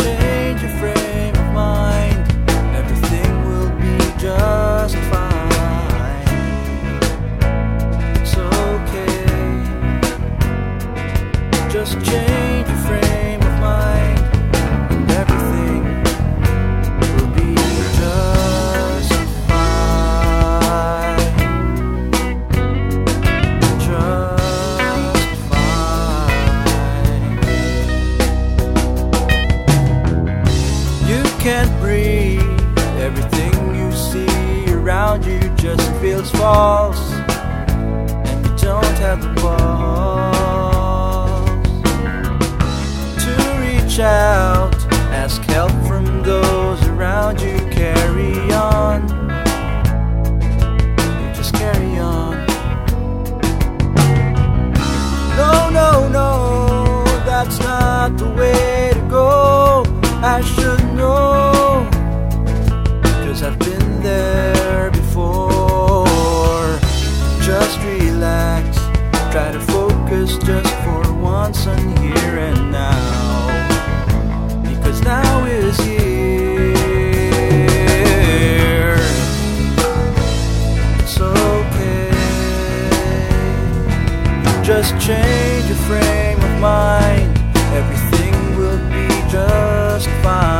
Change can't breathe. Everything you see around you just feels false. And you don't have the balls to reach out. Ask help from those around you. Carry on. You just carry on. No, no, no, that's not the way to go. I should relax. Try to focus just for once on here and now. Because now is here. It's okay. Just change your frame of mind. Everything will be just fine.